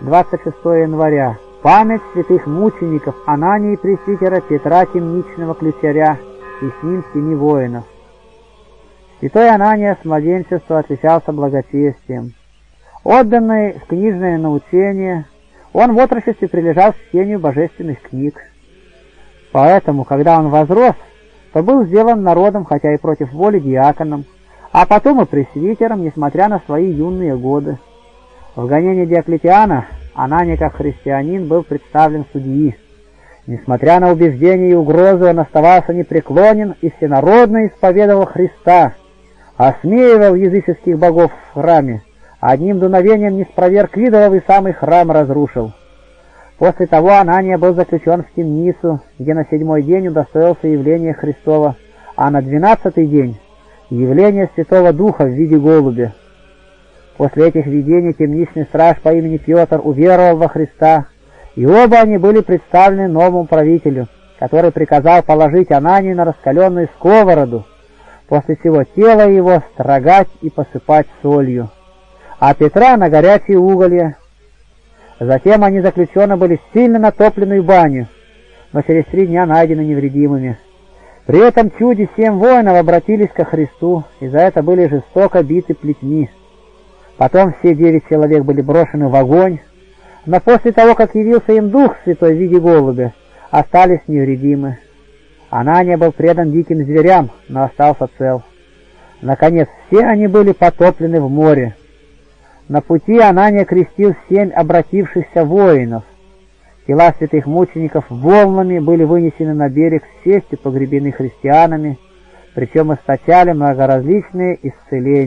26 января. Память святых мучеников Анании Пресвитера Петра Темничного Ключаря и с ним семи воинов. Святой Анания с младенчества отличался благочестием. Отданный в книжное научение, он в отрочестве прилежал к чтению божественных книг. Поэтому, когда он возрос, то был сделан народом, хотя и против воли, диаконом, а потом и пресвитером, несмотря на свои юные годы. В гонении Диоклетиана Анания как христианин был представлен судьи. Несмотря на убеждения и угрозы, он оставался непреклонен и всенародно исповедовал Христа, осмеивал языческих богов в храме, одним дуновением не спроверг идолов и самый храм разрушил. После того Анания был заключен в темницу, где на седьмой день удостоился явления Христова, а на двенадцатый день — явление Святого Духа в виде голубя. После этих видений темничный страж по имени Петр уверовал во Христа, и оба они были представлены новому правителю, который приказал положить Ананию на раскаленную сковороду, после чего тело его строгать и посыпать солью, а Петра на горячие уголья. Затем они заключены были в сильно натопленную баню, но через три дня найдены невредимыми. При этом чуде семь воинов обратились ко Христу, и за это были жестоко биты плетьми. Потом все девять человек были брошены в огонь, но после того, как явился им Дух Святой в виде голубя, остались невредимы. Анания был предан диким зверям, но остался цел. Наконец, все они были потоплены в море. На пути Анания крестил семь обратившихся воинов. Тела святых мучеников волнами были вынесены на берег с честью погребены христианами, причем источали многоразличные исцеления.